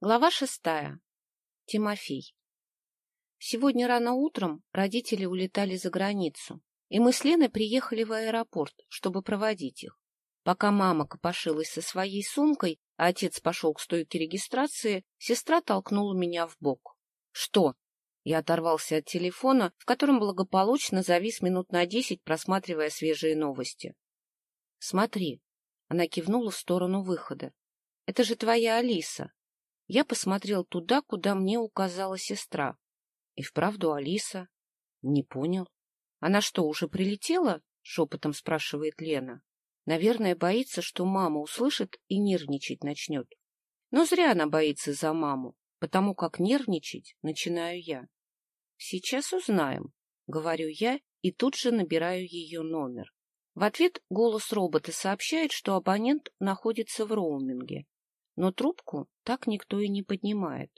Глава шестая. Тимофей. Сегодня рано утром родители улетали за границу, и мы с Леной приехали в аэропорт, чтобы проводить их. Пока мама копошилась со своей сумкой, а отец пошел к стойке регистрации, сестра толкнула меня в бок. «Что?» Я оторвался от телефона, в котором благополучно завис минут на десять, просматривая свежие новости. «Смотри». Она кивнула в сторону выхода. «Это же твоя Алиса. Я посмотрел туда, куда мне указала сестра. И вправду Алиса. Не понял. Она что, уже прилетела? Шепотом спрашивает Лена. Наверное, боится, что мама услышит и нервничать начнет. Но зря она боится за маму, потому как нервничать начинаю я. Сейчас узнаем, говорю я и тут же набираю ее номер. В ответ голос робота сообщает, что абонент находится в роуминге но трубку так никто и не поднимает.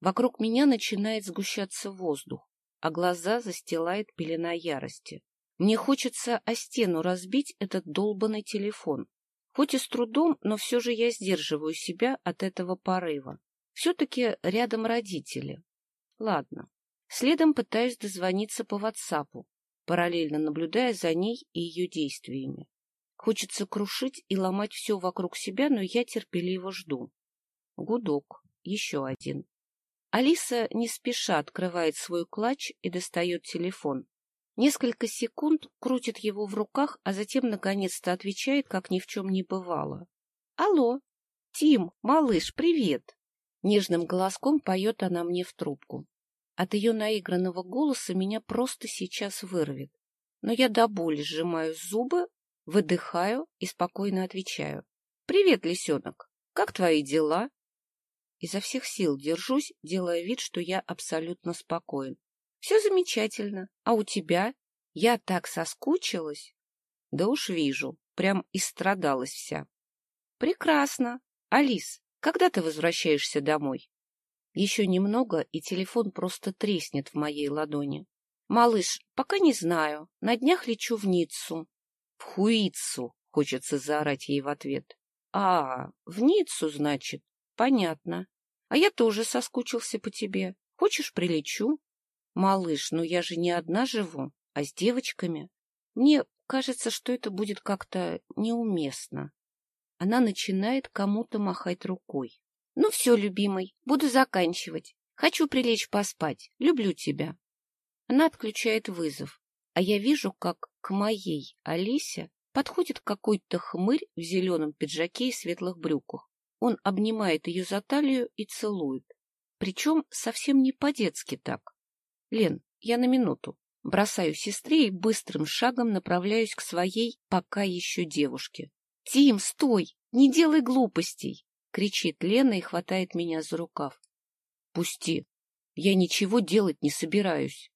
Вокруг меня начинает сгущаться воздух, а глаза застилает пелена ярости. Мне хочется о стену разбить этот долбанный телефон. Хоть и с трудом, но все же я сдерживаю себя от этого порыва. Все-таки рядом родители. Ладно. Следом пытаюсь дозвониться по ватсапу, параллельно наблюдая за ней и ее действиями. Хочется крушить и ломать все вокруг себя, но я терпеливо жду. Гудок. Еще один. Алиса не спеша открывает свой клатч и достает телефон. Несколько секунд крутит его в руках, а затем наконец-то отвечает, как ни в чем не бывало. — Алло, Тим, малыш, привет! Нежным голоском поет она мне в трубку. От ее наигранного голоса меня просто сейчас вырвет. Но я до боли сжимаю зубы, Выдыхаю и спокойно отвечаю. «Привет, лисенок! Как твои дела?» Изо всех сил держусь, делая вид, что я абсолютно спокоен. «Все замечательно. А у тебя? Я так соскучилась!» «Да уж вижу. Прям истрадалась вся». «Прекрасно. Алис, когда ты возвращаешься домой?» Еще немного, и телефон просто треснет в моей ладони. «Малыш, пока не знаю. На днях лечу в Ниццу. В Хуицу, хочется заорать ей в ответ. А, в Ниццу, значит. Понятно. А я тоже соскучился по тебе. Хочешь, прилечу? Малыш, ну я же не одна живу, а с девочками. Мне кажется, что это будет как-то неуместно. Она начинает кому-то махать рукой. Ну все, любимый, буду заканчивать. Хочу прилечь поспать. Люблю тебя. Она отключает вызов а я вижу, как к моей Алисе подходит какой-то хмырь в зеленом пиджаке и светлых брюках. Он обнимает ее за талию и целует. Причем совсем не по-детски так. Лен, я на минуту. Бросаю сестре и быстрым шагом направляюсь к своей пока еще девушке. — Тим, стой! Не делай глупостей! — кричит Лена и хватает меня за рукав. — Пусти. Я ничего делать не собираюсь.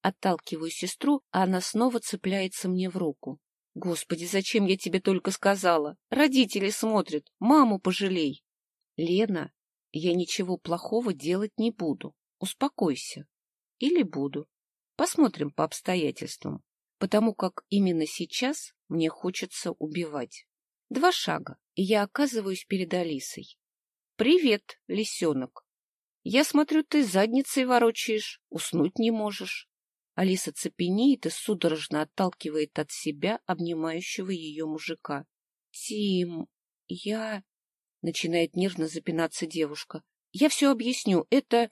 Отталкиваю сестру, а она снова цепляется мне в руку. Господи, зачем я тебе только сказала? Родители смотрят, маму пожалей. Лена, я ничего плохого делать не буду. Успокойся. Или буду. Посмотрим по обстоятельствам. Потому как именно сейчас мне хочется убивать. Два шага, и я оказываюсь перед Алисой. «Привет, лисенок. Я смотрю, ты задницей ворочаешь, уснуть не можешь. Алиса цепенеет и судорожно отталкивает от себя обнимающего ее мужика. — Тим, я... — начинает нервно запинаться девушка. — Я все объясню. Это...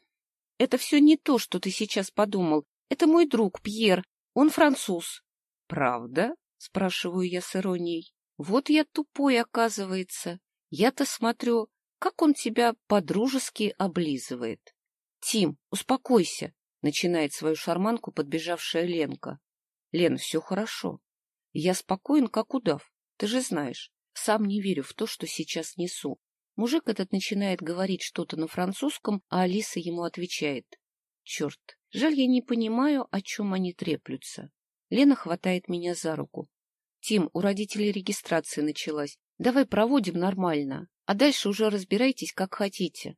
Это все не то, что ты сейчас подумал. Это мой друг Пьер. Он француз. — Правда? — спрашиваю я с иронией. — Вот я тупой, оказывается. Я-то смотрю, как он тебя по-дружески облизывает. — Тим, успокойся. Начинает свою шарманку подбежавшая Ленка. Лен, все хорошо. Я спокоен, как удав. Ты же знаешь, сам не верю в то, что сейчас несу. Мужик этот начинает говорить что-то на французском, а Алиса ему отвечает. Черт, жаль, я не понимаю, о чем они треплются. Лена хватает меня за руку. Тим, у родителей регистрация началась. Давай проводим нормально, а дальше уже разбирайтесь, как хотите.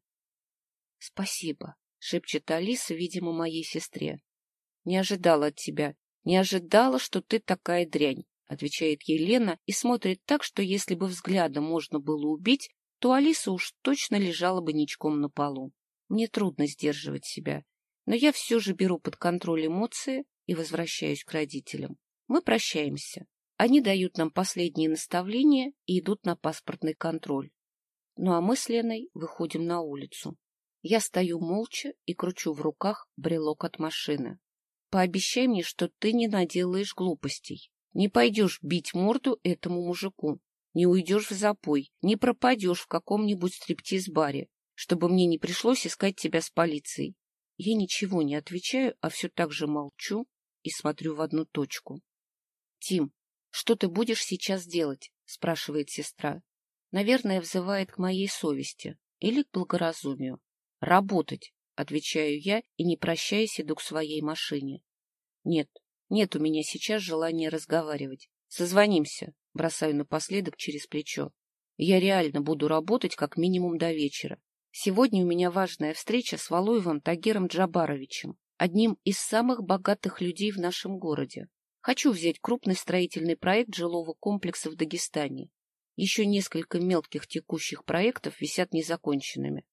Спасибо. — шепчет Алиса, видимо, моей сестре. — Не ожидала от тебя. Не ожидала, что ты такая дрянь, — отвечает Елена и смотрит так, что если бы взглядом можно было убить, то Алиса уж точно лежала бы ничком на полу. Мне трудно сдерживать себя, но я все же беру под контроль эмоции и возвращаюсь к родителям. Мы прощаемся. Они дают нам последние наставления и идут на паспортный контроль. Ну а мы с Леной выходим на улицу. Я стою молча и кручу в руках брелок от машины. Пообещай мне, что ты не наделаешь глупостей. Не пойдешь бить морду этому мужику, не уйдешь в запой, не пропадешь в каком-нибудь стриптиз-баре, чтобы мне не пришлось искать тебя с полицией. Я ничего не отвечаю, а все так же молчу и смотрю в одну точку. — Тим, что ты будешь сейчас делать? — спрашивает сестра. Наверное, взывает к моей совести или к благоразумию. — Работать, — отвечаю я и, не прощаясь, иду к своей машине. Нет, нет у меня сейчас желания разговаривать. Созвонимся, бросаю напоследок через плечо. Я реально буду работать как минимум до вечера. Сегодня у меня важная встреча с Валуевым Тагиром Джабаровичем, одним из самых богатых людей в нашем городе. Хочу взять крупный строительный проект жилого комплекса в Дагестане. Еще несколько мелких текущих проектов висят незаконченными.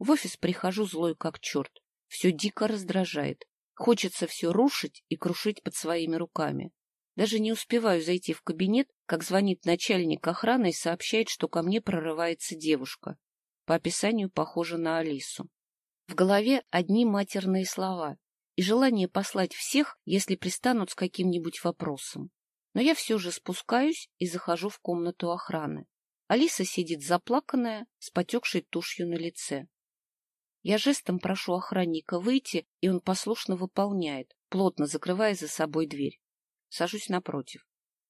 В офис прихожу злой как черт. Все дико раздражает. Хочется все рушить и крушить под своими руками. Даже не успеваю зайти в кабинет, как звонит начальник охраны и сообщает, что ко мне прорывается девушка. По описанию похожа на Алису. В голове одни матерные слова и желание послать всех, если пристанут с каким-нибудь вопросом. Но я все же спускаюсь и захожу в комнату охраны. Алиса сидит заплаканная, с потекшей тушью на лице. Я жестом прошу охранника выйти, и он послушно выполняет, плотно закрывая за собой дверь. Сажусь напротив.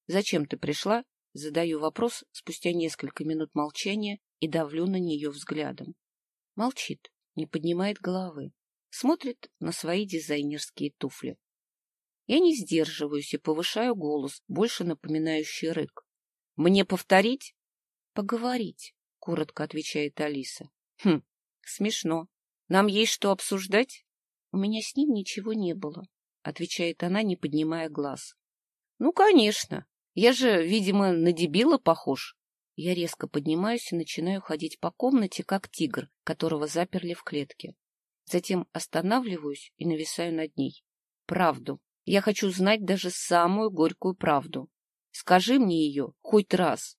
«Зачем ты пришла?» Задаю вопрос спустя несколько минут молчания и давлю на нее взглядом. Молчит, не поднимает головы, смотрит на свои дизайнерские туфли. Я не сдерживаюсь и повышаю голос, больше напоминающий рык. «Мне повторить?» «Поговорить», — коротко отвечает Алиса. «Хм, смешно. Нам есть что обсуждать? У меня с ним ничего не было, отвечает она, не поднимая глаз. Ну, конечно. Я же, видимо, на дебила похож. Я резко поднимаюсь и начинаю ходить по комнате, как тигр, которого заперли в клетке. Затем останавливаюсь и нависаю над ней. Правду. Я хочу знать даже самую горькую правду. Скажи мне ее хоть раз.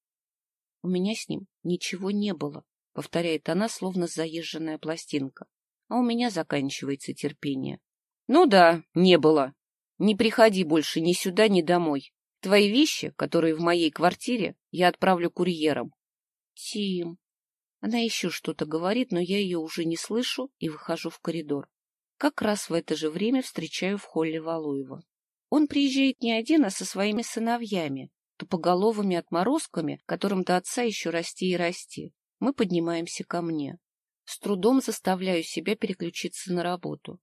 У меня с ним ничего не было, повторяет она, словно заезженная пластинка а у меня заканчивается терпение. Ну да, не было. Не приходи больше ни сюда, ни домой. Твои вещи, которые в моей квартире, я отправлю курьером. Тим. Она еще что-то говорит, но я ее уже не слышу и выхожу в коридор. Как раз в это же время встречаю в холле Валуева. Он приезжает не один, а со своими сыновьями, тупоголовыми отморозками, которым до отца еще расти и расти. Мы поднимаемся ко мне. С трудом заставляю себя переключиться на работу.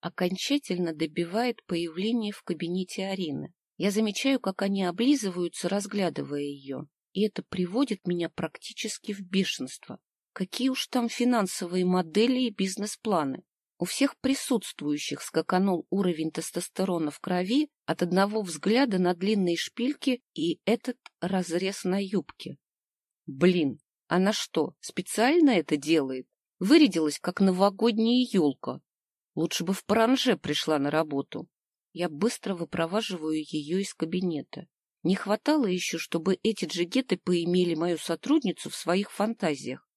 Окончательно добивает появление в кабинете Арины. Я замечаю, как они облизываются, разглядывая ее, и это приводит меня практически в бешенство. Какие уж там финансовые модели и бизнес-планы. У всех присутствующих скаканул уровень тестостерона в крови от одного взгляда на длинные шпильки и этот разрез на юбке. Блин, она что, специально это делает? Вырядилась, как новогодняя елка. Лучше бы в паранже пришла на работу. Я быстро выпроваживаю ее из кабинета. Не хватало еще, чтобы эти джигеты поимели мою сотрудницу в своих фантазиях.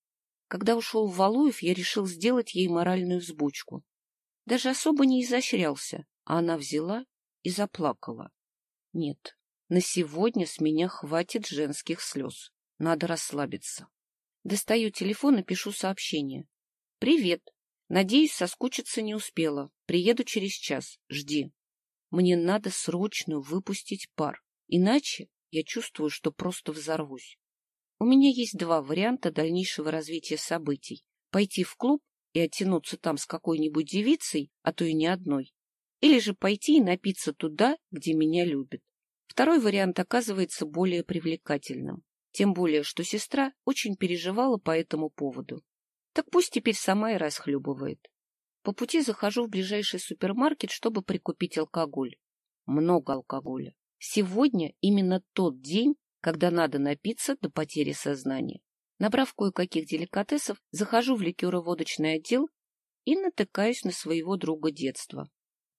Когда ушел Валуев, я решил сделать ей моральную взбучку. Даже особо не изощрялся, а она взяла и заплакала. Нет, на сегодня с меня хватит женских слез. Надо расслабиться. Достаю телефон и пишу сообщение. «Привет. Надеюсь, соскучиться не успела. Приеду через час. Жди. Мне надо срочно выпустить пар, иначе я чувствую, что просто взорвусь. У меня есть два варианта дальнейшего развития событий. Пойти в клуб и оттянуться там с какой-нибудь девицей, а то и не одной. Или же пойти и напиться туда, где меня любят. Второй вариант оказывается более привлекательным. Тем более, что сестра очень переживала по этому поводу. Так пусть теперь сама и расхлебывает. По пути захожу в ближайший супермаркет, чтобы прикупить алкоголь. Много алкоголя. Сегодня именно тот день, когда надо напиться до потери сознания. Набрав кое-каких деликатесов, захожу в ликероводочный отдел и натыкаюсь на своего друга детства.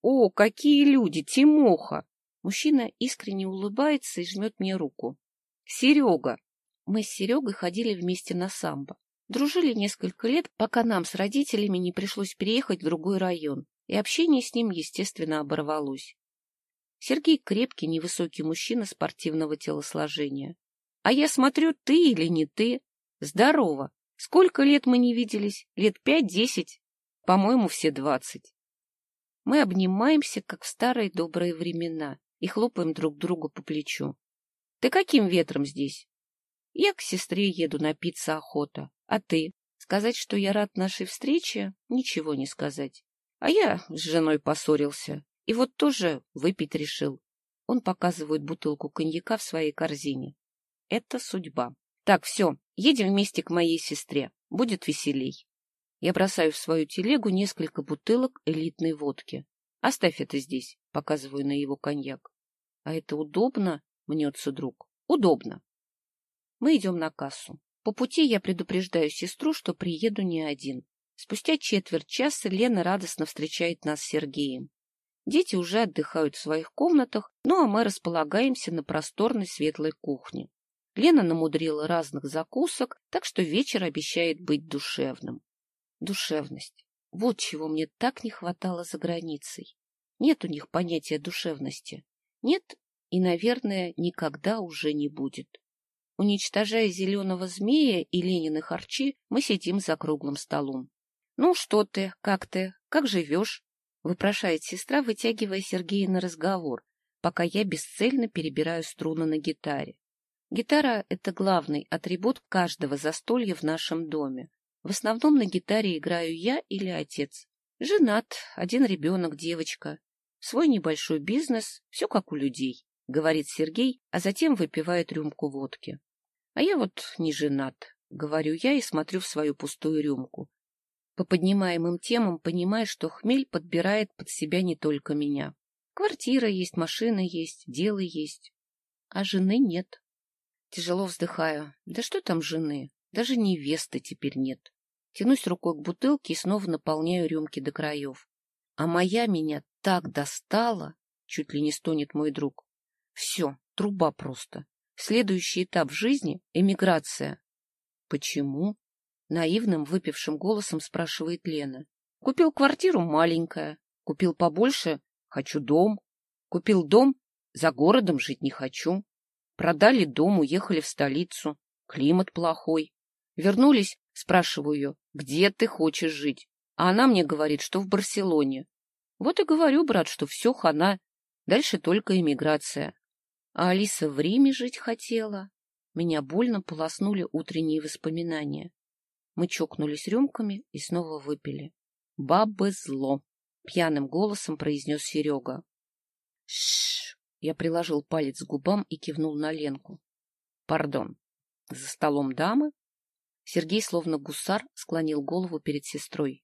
«О, какие люди! Тимоха!» Мужчина искренне улыбается и жмет мне руку. «Серега!» Мы с Серегой ходили вместе на самбо. Дружили несколько лет, пока нам с родителями не пришлось переехать в другой район, и общение с ним, естественно, оборвалось. Сергей крепкий, невысокий мужчина спортивного телосложения. А я смотрю, ты или не ты. Здорово. Сколько лет мы не виделись? Лет пять-десять? По-моему, все двадцать. Мы обнимаемся, как в старые добрые времена, и хлопаем друг другу по плечу. Ты каким ветром здесь? Я к сестре еду напиться охота. А ты? Сказать, что я рад нашей встрече, ничего не сказать. А я с женой поссорился. И вот тоже выпить решил. Он показывает бутылку коньяка в своей корзине. Это судьба. Так, все, едем вместе к моей сестре. Будет веселей. Я бросаю в свою телегу несколько бутылок элитной водки. Оставь это здесь, показываю на его коньяк. А это удобно, мнется друг. Удобно. Мы идем на кассу. По пути я предупреждаю сестру, что приеду не один. Спустя четверть часа Лена радостно встречает нас с Сергеем. Дети уже отдыхают в своих комнатах, ну а мы располагаемся на просторной светлой кухне. Лена намудрила разных закусок, так что вечер обещает быть душевным. Душевность. Вот чего мне так не хватало за границей. Нет у них понятия душевности. Нет и, наверное, никогда уже не будет. Уничтожая зеленого змея и Лениных арчи, мы сидим за круглым столом. — Ну что ты, как ты, как живешь? — выпрашивает сестра, вытягивая Сергея на разговор, пока я бесцельно перебираю струны на гитаре. Гитара — это главный атрибут каждого застолья в нашем доме. В основном на гитаре играю я или отец. Женат, один ребенок, девочка. Свой небольшой бизнес, все как у людей, — говорит Сергей, а затем выпивает рюмку водки. А я вот не женат, — говорю я и смотрю в свою пустую рюмку. По поднимаемым темам понимаю, что хмель подбирает под себя не только меня. Квартира есть, машина есть, дело есть. А жены нет. Тяжело вздыхаю. Да что там жены? Даже невесты теперь нет. Тянусь рукой к бутылке и снова наполняю рюмки до краев. А моя меня так достала, чуть ли не стонет мой друг. Все, труба просто. Следующий этап жизни — эмиграция. Почему? Наивным, выпившим голосом спрашивает Лена. Купил квартиру маленькая, купил побольше — хочу дом. Купил дом — за городом жить не хочу. Продали дом, уехали в столицу. Климат плохой. Вернулись, спрашиваю ее, где ты хочешь жить? А она мне говорит, что в Барселоне. Вот и говорю, брат, что все хана. Дальше только эмиграция. А Алиса в Риме жить хотела. Меня больно полоснули утренние воспоминания. Мы чокнулись рюмками и снова выпили. «Бабы зло!» — пьяным голосом произнес Серега. «Шш!» Я приложил палец к губам и кивнул на Ленку. Пардон. За столом дамы? Сергей, словно гусар, склонил голову перед сестрой.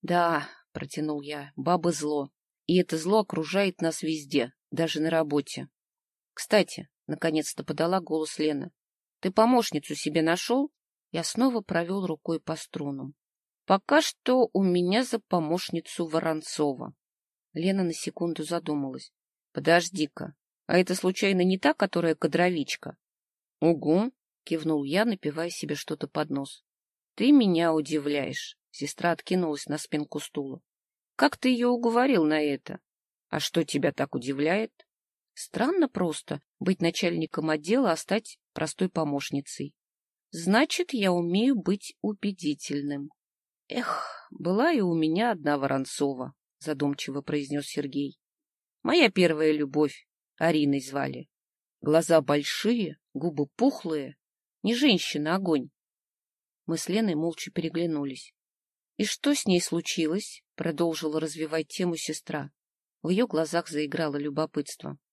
Да, протянул я, бабы зло. И это зло окружает нас везде, даже на работе. Кстати, наконец-то подала голос Лена. Ты помощницу себе нашел? Я снова провел рукой по струнам. Пока что у меня за помощницу Воронцова. Лена на секунду задумалась. Подожди-ка, а это случайно не та, которая кадровичка? — Угу, — кивнул я, напивая себе что-то под нос. — Ты меня удивляешь. Сестра откинулась на спинку стула. — Как ты ее уговорил на это? А что тебя так удивляет? Странно просто быть начальником отдела, а стать простой помощницей. Значит, я умею быть убедительным. Эх, была и у меня одна Воронцова, задумчиво произнес Сергей. Моя первая любовь. Ариной звали. Глаза большие, губы пухлые. Не женщина, огонь. Мы с Леной молча переглянулись. — И что с ней случилось? — продолжила развивать тему сестра. В ее глазах заиграло любопытство. —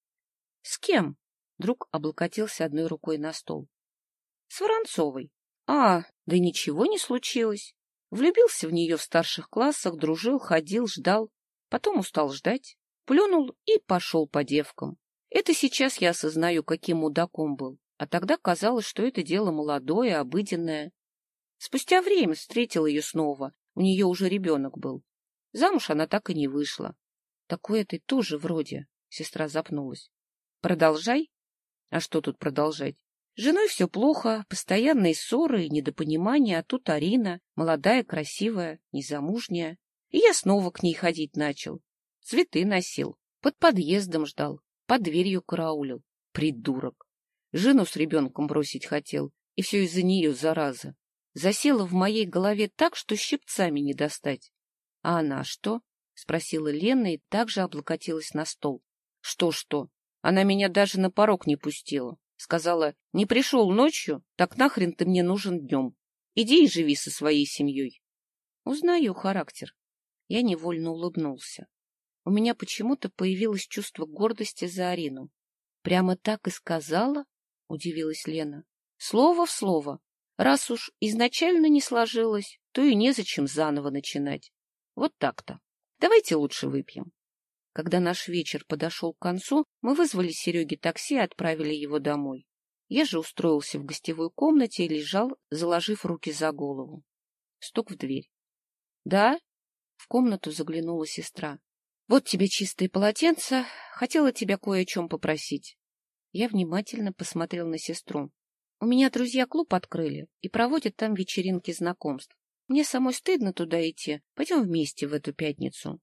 С кем? — друг облокотился одной рукой на стол. — С Воронцовой. — А, да ничего не случилось. Влюбился в нее в старших классах, дружил, ходил, ждал. Потом устал ждать плюнул и пошел по девкам. Это сейчас я осознаю, каким мудаком был. а тогда казалось, что это дело молодое, обыденное. Спустя время встретил ее снова, у нее уже ребенок был. Замуж она так и не вышла. Такое ты тоже вроде, сестра запнулась. Продолжай. А что тут продолжать? С женой все плохо, постоянные ссоры и недопонимания, а тут Арина, молодая, красивая, незамужняя. И я снова к ней ходить начал. Цветы носил, под подъездом ждал, под дверью караулил. Придурок. Жену с ребенком бросить хотел, и все из-за нее, зараза. Засела в моей голове так, что щипцами не достать. — А она что? — спросила Лена и также облокотилась на стол. Что — Что-что? Она меня даже на порог не пустила. Сказала, не пришел ночью, так нахрен ты мне нужен днем. Иди и живи со своей семьей. Узнаю характер. Я невольно улыбнулся. У меня почему-то появилось чувство гордости за Арину. Прямо так и сказала? — удивилась Лена. — Слово в слово. Раз уж изначально не сложилось, то и незачем заново начинать. Вот так-то. Давайте лучше выпьем. Когда наш вечер подошел к концу, мы вызвали Сереге такси и отправили его домой. Я же устроился в гостевой комнате и лежал, заложив руки за голову. Стук в дверь. — Да? — в комнату заглянула сестра. — Вот тебе чистые полотенца. Хотела тебя кое о чем попросить. Я внимательно посмотрел на сестру. У меня друзья клуб открыли и проводят там вечеринки знакомств. Мне самой стыдно туда идти. Пойдем вместе в эту пятницу.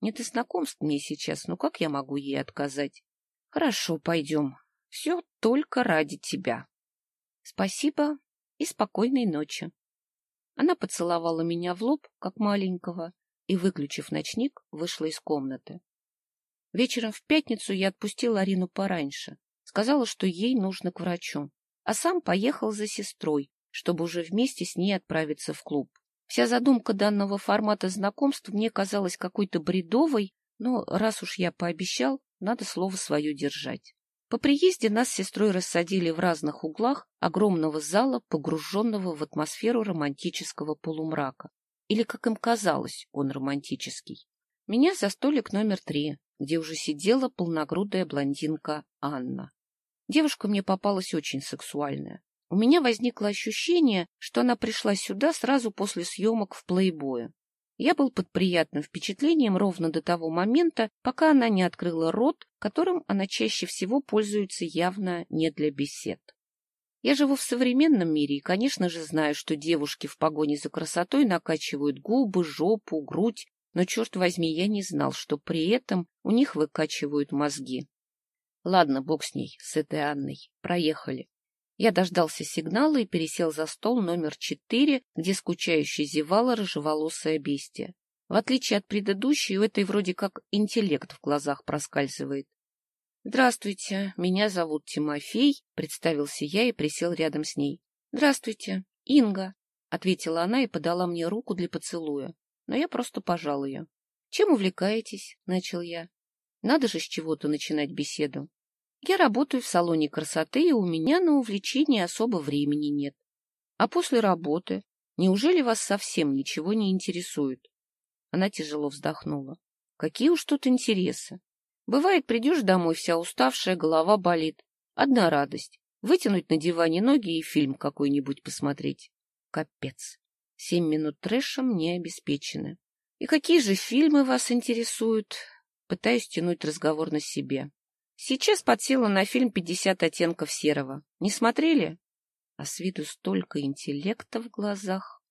Не до знакомств мне сейчас, но как я могу ей отказать? Хорошо, пойдем. Все только ради тебя. Спасибо и спокойной ночи. Она поцеловала меня в лоб, как маленького, и, выключив ночник, вышла из комнаты. Вечером в пятницу я отпустила Арину пораньше. Сказала, что ей нужно к врачу. А сам поехал за сестрой, чтобы уже вместе с ней отправиться в клуб. Вся задумка данного формата знакомств мне казалась какой-то бредовой, но раз уж я пообещал, надо слово свое держать. По приезде нас с сестрой рассадили в разных углах огромного зала, погруженного в атмосферу романтического полумрака. Или, как им казалось, он романтический. Меня за столик номер три, где уже сидела полногрудая блондинка Анна. Девушка мне попалась очень сексуальная. У меня возникло ощущение, что она пришла сюда сразу после съемок в «Плейбое». Я был под приятным впечатлением ровно до того момента, пока она не открыла рот, которым она чаще всего пользуется явно не для бесед. Я живу в современном мире и, конечно же, знаю, что девушки в погоне за красотой накачивают губы, жопу, грудь, но, черт возьми, я не знал, что при этом у них выкачивают мозги. Ладно, бог с ней, с этой Анной. Проехали. Я дождался сигнала и пересел за стол номер четыре, где скучающе зевала рыжеволосая бестия. В отличие от предыдущей, у этой вроде как интеллект в глазах проскальзывает. — Здравствуйте, меня зовут Тимофей, — представился я и присел рядом с ней. — Здравствуйте, Инга, — ответила она и подала мне руку для поцелуя, но я просто пожал ее. — Чем увлекаетесь? — начал я. Надо же с чего-то начинать беседу. Я работаю в салоне красоты, и у меня на увлечение особо времени нет. А после работы неужели вас совсем ничего не интересует? Она тяжело вздохнула. Какие уж тут интересы. Бывает, придешь домой вся уставшая, голова болит. Одна радость — вытянуть на диване ноги и фильм какой-нибудь посмотреть. Капец. Семь минут трэша мне обеспечены. И какие же фильмы вас интересуют? Пытаюсь тянуть разговор на себе. Сейчас подсела на фильм «Пятьдесят оттенков серого». Не смотрели? А с виду столько интеллекта в глазах.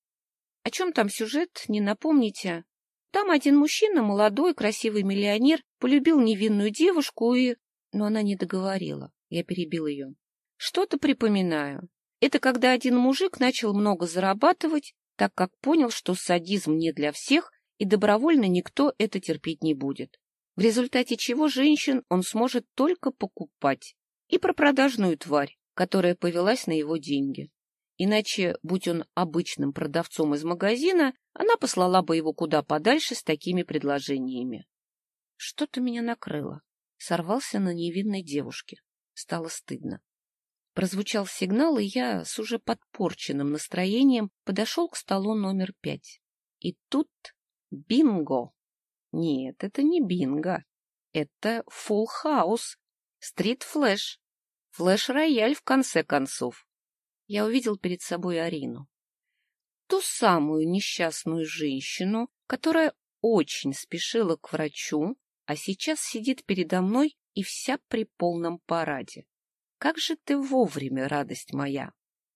О чем там сюжет, не напомните? Там один мужчина, молодой, красивый миллионер, полюбил невинную девушку и... Но она не договорила. Я перебил ее. Что-то припоминаю. Это когда один мужик начал много зарабатывать, так как понял, что садизм не для всех, и добровольно никто это терпеть не будет в результате чего женщин он сможет только покупать, и про продажную тварь, которая повелась на его деньги. Иначе, будь он обычным продавцом из магазина, она послала бы его куда подальше с такими предложениями. Что-то меня накрыло. Сорвался на невинной девушке. Стало стыдно. Прозвучал сигнал, и я с уже подпорченным настроением подошел к столу номер пять. И тут бинго! Нет, это не бинго. Это фулл хаус. Стрит флэш. Флэш-рояль, в конце концов. Я увидел перед собой Арину. Ту самую несчастную женщину, которая очень спешила к врачу, а сейчас сидит передо мной и вся при полном параде. Как же ты вовремя, радость моя!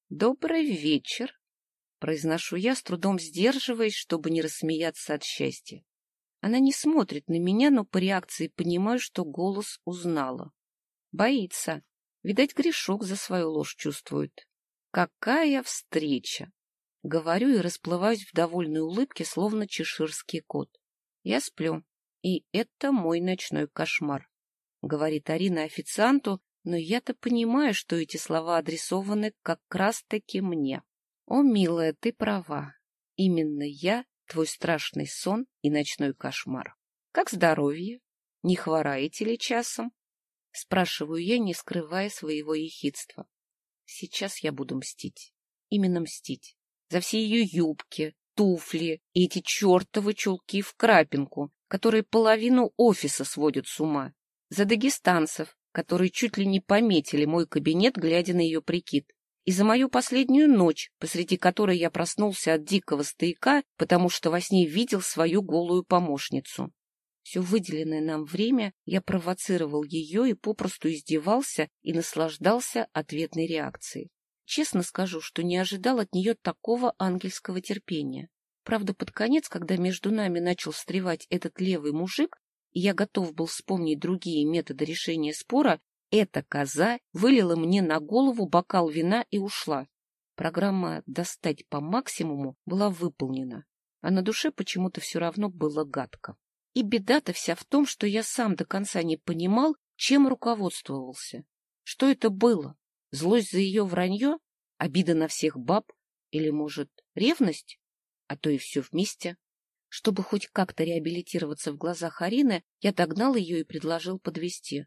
Добрый вечер! Произношу я, с трудом сдерживаясь, чтобы не рассмеяться от счастья. Она не смотрит на меня, но по реакции понимаю, что голос узнала. Боится. Видать, грешок за свою ложь чувствует. Какая встреча! Говорю и расплываюсь в довольной улыбке, словно чеширский кот. Я сплю, и это мой ночной кошмар, — говорит Арина официанту, но я-то понимаю, что эти слова адресованы как раз-таки мне. О, милая, ты права. Именно я твой страшный сон и ночной кошмар. Как здоровье? Не хвораете ли часом? Спрашиваю я, не скрывая своего ехидства. Сейчас я буду мстить. Именно мстить. За все ее юбки, туфли и эти чертовы чулки в крапинку, которые половину офиса сводят с ума. За дагестанцев, которые чуть ли не пометили мой кабинет, глядя на ее прикид и за мою последнюю ночь, посреди которой я проснулся от дикого стояка, потому что во сне видел свою голую помощницу. Все выделенное нам время я провоцировал ее и попросту издевался и наслаждался ответной реакцией. Честно скажу, что не ожидал от нее такого ангельского терпения. Правда, под конец, когда между нами начал встревать этот левый мужик, и я готов был вспомнить другие методы решения спора, эта коза вылила мне на голову бокал вина и ушла. Программа «Достать по максимуму» была выполнена, а на душе почему-то все равно было гадко. И беда-то вся в том, что я сам до конца не понимал, чем руководствовался. Что это было? Злость за ее вранье? Обида на всех баб? Или, может, ревность? А то и все вместе. Чтобы хоть как-то реабилитироваться в глазах Арины, я догнал ее и предложил подвести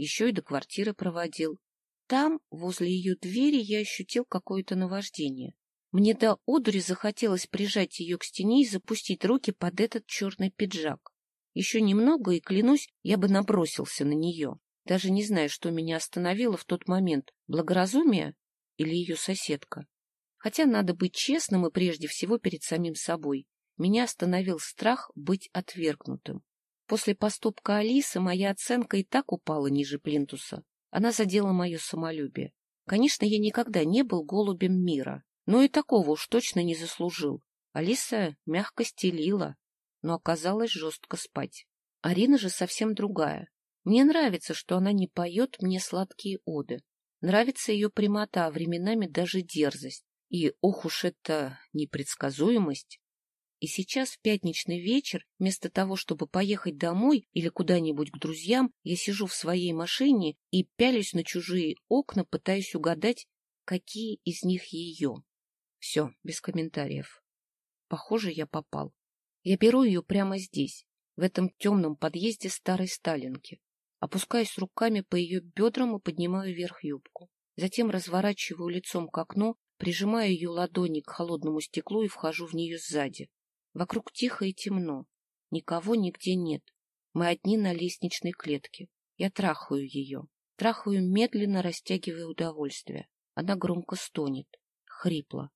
еще и до квартиры проводил. Там, возле ее двери, я ощутил какое-то наваждение. Мне до одури захотелось прижать ее к стене и запустить руки под этот черный пиджак. Еще немного, и, клянусь, я бы набросился на нее. Даже не знаю, что меня остановило в тот момент, благоразумие или ее соседка. Хотя надо быть честным и прежде всего перед самим собой. Меня остановил страх быть отвергнутым. После поступка Алисы моя оценка и так упала ниже плинтуса. Она задела мое самолюбие. Конечно, я никогда не был голубем мира, но и такого уж точно не заслужил. Алиса мягко стелила, но оказалось жестко спать. Арина же совсем другая. Мне нравится, что она не поет мне сладкие оды. Нравится ее прямота, а временами даже дерзость. И, ох уж это непредсказуемость. И сейчас, в пятничный вечер, вместо того, чтобы поехать домой или куда-нибудь к друзьям, я сижу в своей машине и пялюсь на чужие окна, пытаясь угадать, какие из них ее. Все, без комментариев. Похоже, я попал. Я беру ее прямо здесь, в этом темном подъезде старой Сталинки. Опускаюсь руками по ее бедрам и поднимаю вверх юбку. Затем разворачиваю лицом к окну, прижимаю ее ладони к холодному стеклу и вхожу в нее сзади. Вокруг тихо и темно. Никого нигде нет. Мы одни на лестничной клетке. Я трахаю ее. Трахаю, медленно растягивая удовольствие. Она громко стонет. Хрипло.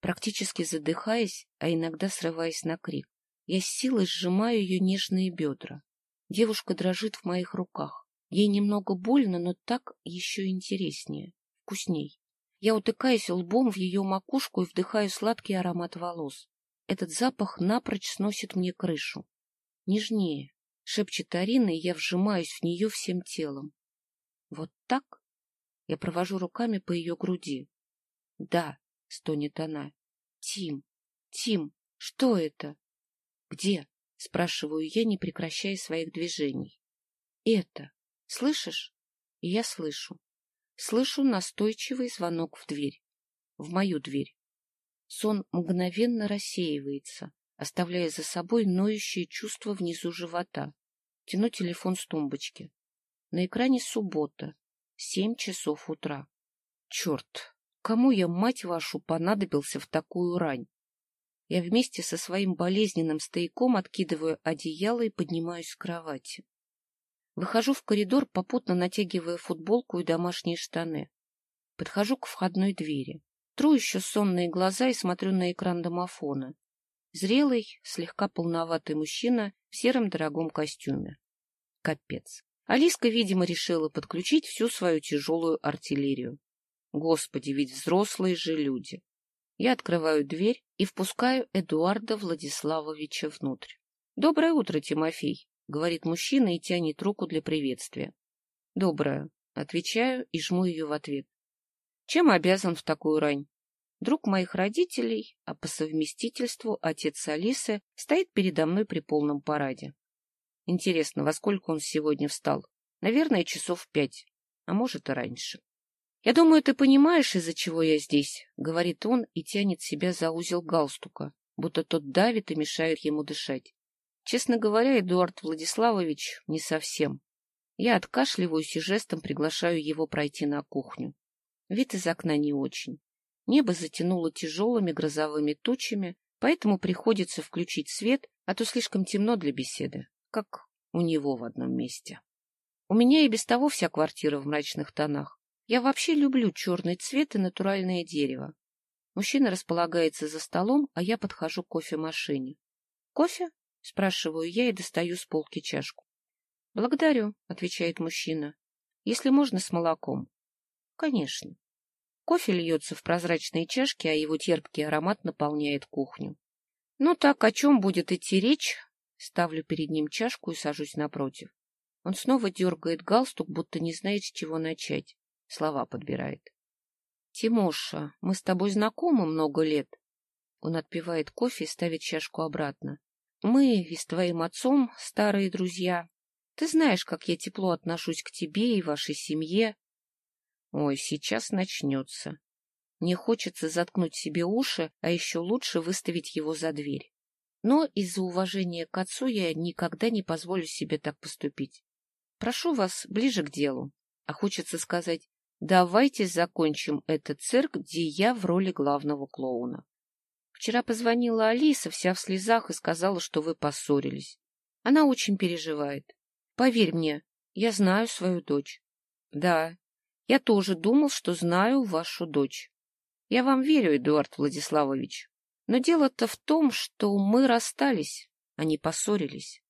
Практически задыхаясь, а иногда срываясь на крик. Я с силой сжимаю ее нежные бедра. Девушка дрожит в моих руках. Ей немного больно, но так еще интереснее, вкусней. Я утыкаюсь лбом в ее макушку и вдыхаю сладкий аромат волос. Этот запах напрочь сносит мне крышу. Нежнее, шепчет Арина, и я вжимаюсь в нее всем телом. Вот так? Я провожу руками по ее груди. Да, стонет она. Тим, Тим, что это? Где? Спрашиваю я, не прекращая своих движений. Это. Слышишь? И я слышу. Слышу настойчивый звонок в дверь. В мою дверь. Сон мгновенно рассеивается, оставляя за собой ноющее чувство внизу живота. Тяну телефон с тумбочки. На экране суббота, семь часов утра. Черт, кому я, мать вашу, понадобился в такую рань? Я вместе со своим болезненным стояком откидываю одеяло и поднимаюсь с кровати. Выхожу в коридор, попутно натягивая футболку и домашние штаны. Подхожу к входной двери. Тру еще сонные глаза и смотрю на экран домофона. Зрелый, слегка полноватый мужчина в сером дорогом костюме. Капец. Алиска, видимо, решила подключить всю свою тяжелую артиллерию. Господи, ведь взрослые же люди. Я открываю дверь и впускаю Эдуарда Владиславовича внутрь. — Доброе утро, Тимофей, — говорит мужчина и тянет руку для приветствия. — Доброе, — отвечаю и жму ее в ответ. — Чем обязан в такую рань? Друг моих родителей, а по совместительству отец Алисы, стоит передо мной при полном параде. Интересно, во сколько он сегодня встал? Наверное, часов пять, а может и раньше. — Я думаю, ты понимаешь, из-за чего я здесь, — говорит он и тянет себя за узел галстука, будто тот давит и мешает ему дышать. Честно говоря, Эдуард Владиславович, не совсем. Я откашливаюсь и жестом приглашаю его пройти на кухню. Вид из окна не очень. Небо затянуло тяжелыми грозовыми тучами, поэтому приходится включить свет, а то слишком темно для беседы как у него в одном месте. У меня и без того вся квартира в мрачных тонах. Я вообще люблю черный цвет и натуральное дерево. Мужчина располагается за столом, а я подхожу к кофемашине. «Кофе?» — спрашиваю я и достаю с полки чашку. «Благодарю», — отвечает мужчина. «Если можно, с молоком». «Конечно». Кофе льется в прозрачные чашки, а его терпкий аромат наполняет кухню. Ну так, о чем будет идти речь, Ставлю перед ним чашку и сажусь напротив. Он снова дергает галстук, будто не знает, с чего начать. Слова подбирает. — Тимоша, мы с тобой знакомы много лет. Он отпивает кофе и ставит чашку обратно. Мы и с твоим отцом старые друзья. Ты знаешь, как я тепло отношусь к тебе и вашей семье. Ой, сейчас начнется. Мне хочется заткнуть себе уши, а еще лучше выставить его за дверь. Но из-за уважения к отцу я никогда не позволю себе так поступить. Прошу вас ближе к делу. А хочется сказать, давайте закончим этот цирк, где я в роли главного клоуна. Вчера позвонила Алиса, вся в слезах, и сказала, что вы поссорились. Она очень переживает. Поверь мне, я знаю свою дочь. Да, я тоже думал, что знаю вашу дочь. Я вам верю, Эдуард Владиславович. Но дело-то в том, что мы расстались, а не поссорились.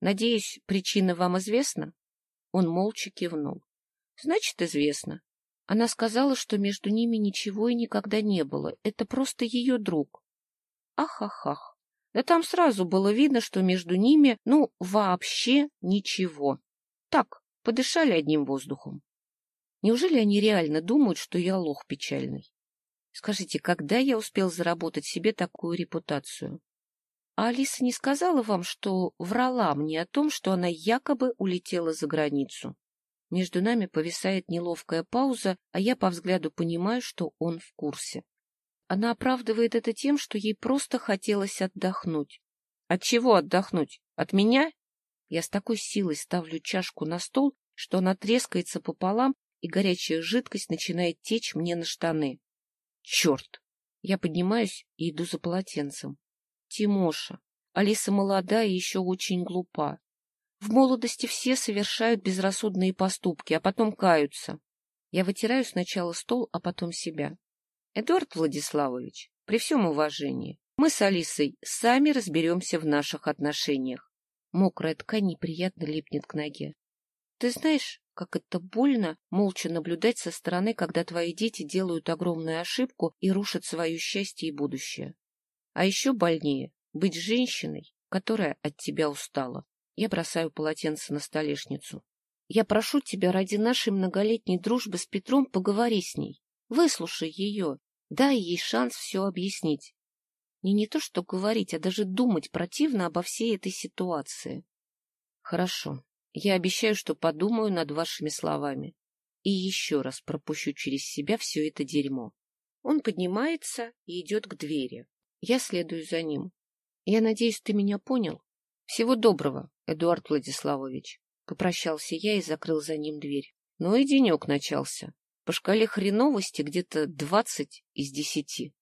Надеюсь, причина вам известна? Он молча кивнул. Значит, известно. Она сказала, что между ними ничего и никогда не было. Это просто ее друг. Ах-ах-ах. Да там сразу было видно, что между ними, ну, вообще ничего. Так, подышали одним воздухом. Неужели они реально думают, что я лох печальный? Скажите, когда я успел заработать себе такую репутацию? А Алиса не сказала вам, что врала мне о том, что она якобы улетела за границу? Между нами повисает неловкая пауза, а я по взгляду понимаю, что он в курсе. Она оправдывает это тем, что ей просто хотелось отдохнуть. От чего отдохнуть? От меня? Я с такой силой ставлю чашку на стол, что она трескается пополам, и горячая жидкость начинает течь мне на штаны. Черт! Я поднимаюсь и иду за полотенцем. Тимоша. Алиса молода и еще очень глупа. В молодости все совершают безрассудные поступки, а потом каются. Я вытираю сначала стол, а потом себя. Эдуард Владиславович, при всем уважении, мы с Алисой сами разберемся в наших отношениях. Мокрая ткань неприятно липнет к ноге. Ты знаешь, как это больно молча наблюдать со стороны, когда твои дети делают огромную ошибку и рушат свое счастье и будущее. А еще больнее быть женщиной, которая от тебя устала. Я бросаю полотенце на столешницу. Я прошу тебя ради нашей многолетней дружбы с Петром поговори с ней. Выслушай ее, дай ей шанс все объяснить. Мне не то что говорить, а даже думать противно обо всей этой ситуации. Хорошо, я обещаю, что подумаю над вашими словами и еще раз пропущу через себя все это дерьмо. Он поднимается и идет к двери. Я следую за ним. Я надеюсь, ты меня понял? Всего доброго, Эдуард Владиславович. Попрощался я и закрыл за ним дверь. Ну и денек начался. По шкале хреновости где-то двадцать из десяти.